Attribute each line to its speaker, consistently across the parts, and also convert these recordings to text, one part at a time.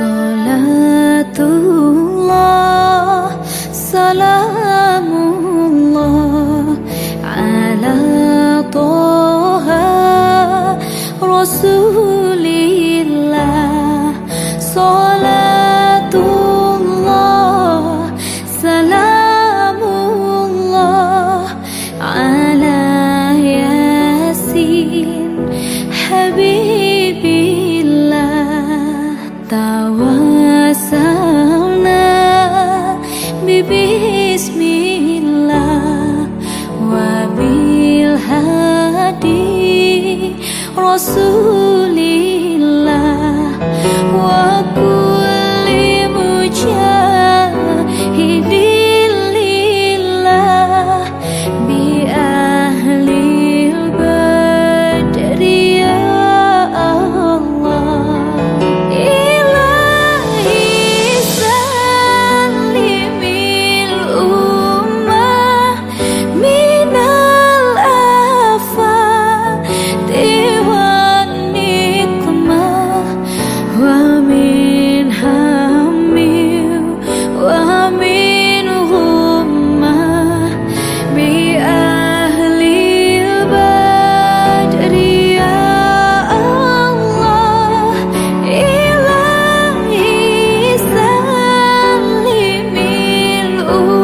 Speaker 1: Salaam Salamu 诉离。Salimil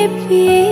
Speaker 1: Habibillah